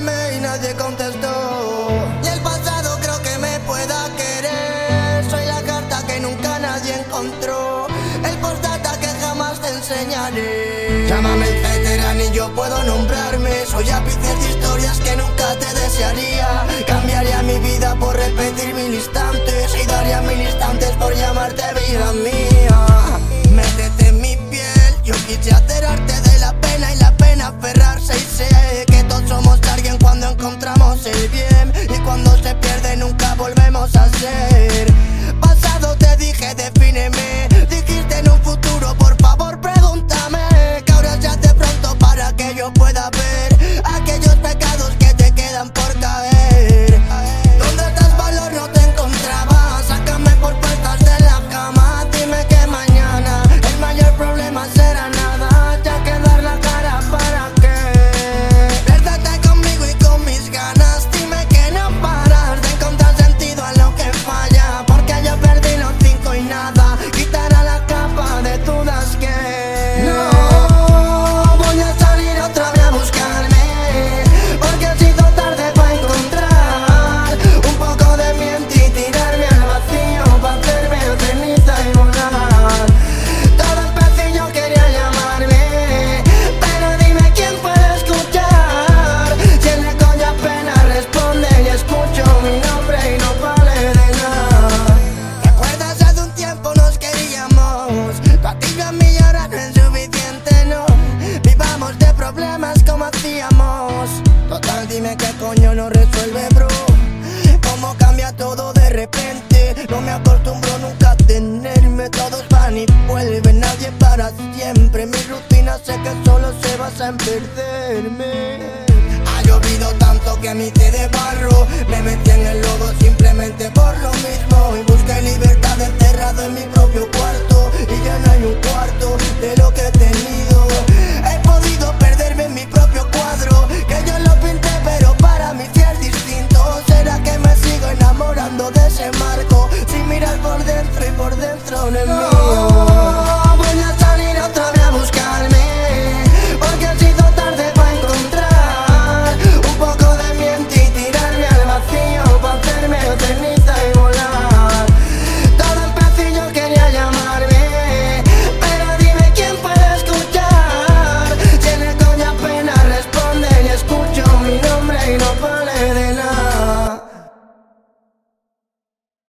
llamé y nadie contestó. Y el pasado creo que me pueda querer. Soy la carta que nunca nadie encontró. El postdata que jamás te enseñaré. Llámame etcétera, ni yo puedo nombrarme. Soy ápice de historias que nunca. Total, dime qué coño no resuelve, bro. Cómo cambia todo de repente. No me acostumbro nunca a tenerme. Todos van y vuelven, nadie para siempre. Mi rutina sé que solo se basa en perderme. Ha llovido tanto que mi té de barro me metí en el lodo simplemente por